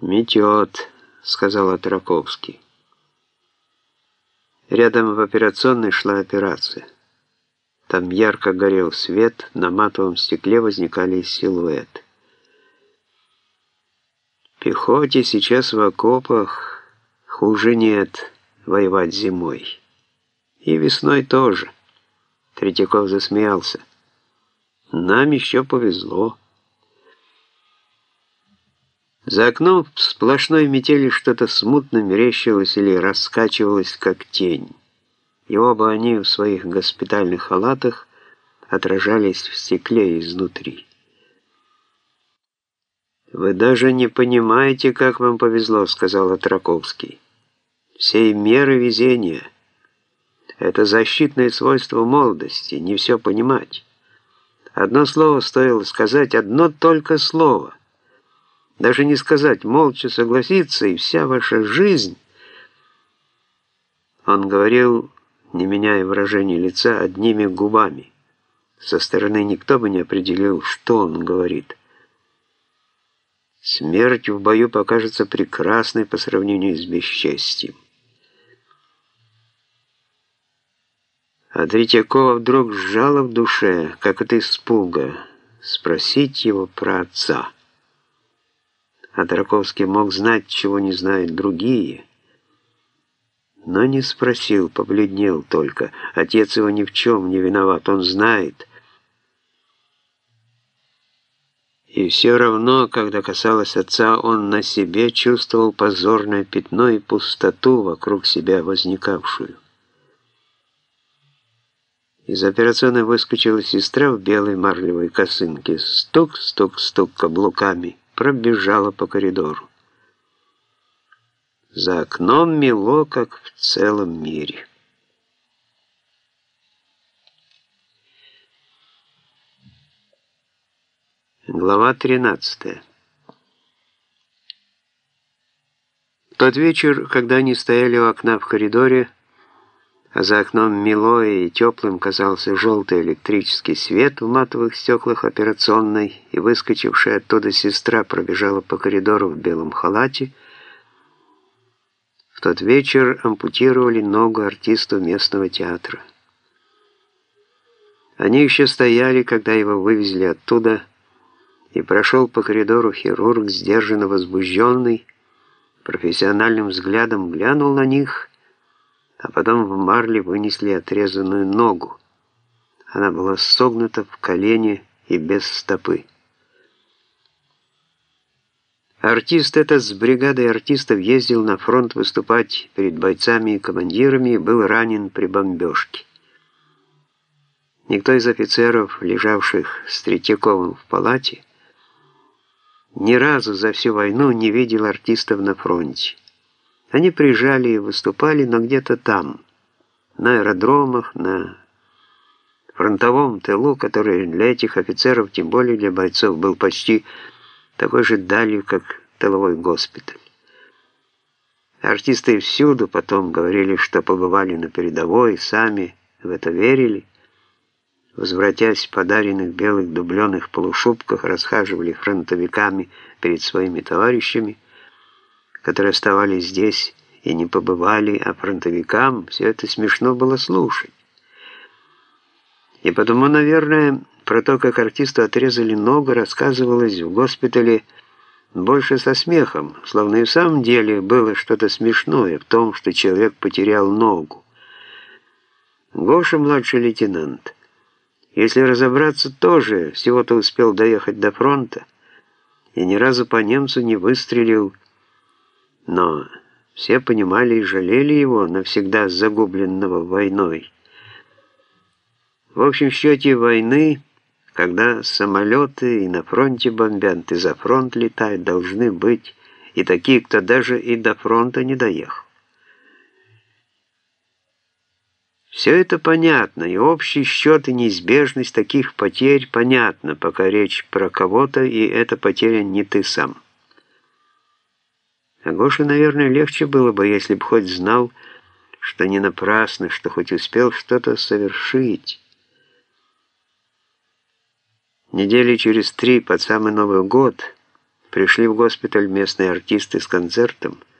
«Метет», — сказал Траковский. Рядом в операционной шла операция. Там ярко горел свет, на матовом стекле возникали силуэты. Пехоте сейчас в окопах хуже нет воевать зимой. И весной тоже. Третьяков засмеялся. Нам еще повезло. За окном в сплошной метели что-то смутно мерещилось или раскачивалось, как тень. И оба они в своих госпитальных халатах отражались в стекле изнутри. «Вы даже не понимаете, как вам повезло», — сказал Траковский. «Всей меры везения. Это защитное свойство молодости, не все понимать. Одно слово стоило сказать, одно только слово — даже не сказать, молча согласиться, и вся ваша жизнь... Он говорил, не меняя выражения лица, одними губами. Со стороны никто бы не определил, что он говорит. Смерть в бою покажется прекрасной по сравнению с бесчестием. А Третьякова вдруг сжала в душе, как от испуга, спросить его про отца а Драковский мог знать, чего не знают другие. Но не спросил, побледнел только. Отец его ни в чем не виноват, он знает. И все равно, когда касалось отца, он на себе чувствовал позорное пятно и пустоту вокруг себя возникавшую. Из операционной выскочила сестра в белой марлевой косынке. Стук, стук, стук каблуками пробежала по коридору. За окном мело, как в целом мире. Глава 13. В тот вечер, когда они стояли у окна в коридоре, а за окном мило и теплым казался желтый электрический свет в матовых стеклах операционной, и выскочившая оттуда сестра пробежала по коридору в белом халате. В тот вечер ампутировали ногу артисту местного театра. Они еще стояли, когда его вывезли оттуда, и прошел по коридору хирург, сдержанно возбужденный, профессиональным взглядом глянул на них а потом в марле вынесли отрезанную ногу. Она была согнута в колене и без стопы. Артист этот с бригадой артистов ездил на фронт выступать перед бойцами и командирами и был ранен при бомбежке. Никто из офицеров, лежавших с Третьяковым в палате, ни разу за всю войну не видел артистов на фронте. Они приезжали и выступали, но где-то там, на аэродромах, на фронтовом тылу, который для этих офицеров, тем более для бойцов, был почти такой же далью, как тыловой госпиталь. Артисты всюду потом говорили, что побывали на передовой, сами в это верили. Возвратясь в подаренных белых дубленых полушубках, расхаживали фронтовиками перед своими товарищами, которые оставались здесь и не побывали, а фронтовикам все это смешно было слушать. И потому, наверное, про то, как артисту отрезали ногу, рассказывалось в госпитале больше со смехом, словно и в самом деле было что-то смешное в том, что человек потерял ногу. Гоша, младший лейтенант, если разобраться, тоже всего-то успел доехать до фронта и ни разу по немцу не выстрелил, но все понимали и жалели его, навсегда загубленного войной. В общем счете войны, когда самолеты и на фронте бомбят, и за фронт летают, должны быть и такие, кто даже и до фронта не доехал. Все это понятно, и общий счет и неизбежность таких потерь понятно, пока речь про кого-то, и эта потеря не ты сам. А Гоше, наверное, легче было бы, если бы хоть знал, что не напрасно, что хоть успел что-то совершить. Недели через три, под самый Новый год, Пришли в госпиталь местные артисты с концертом –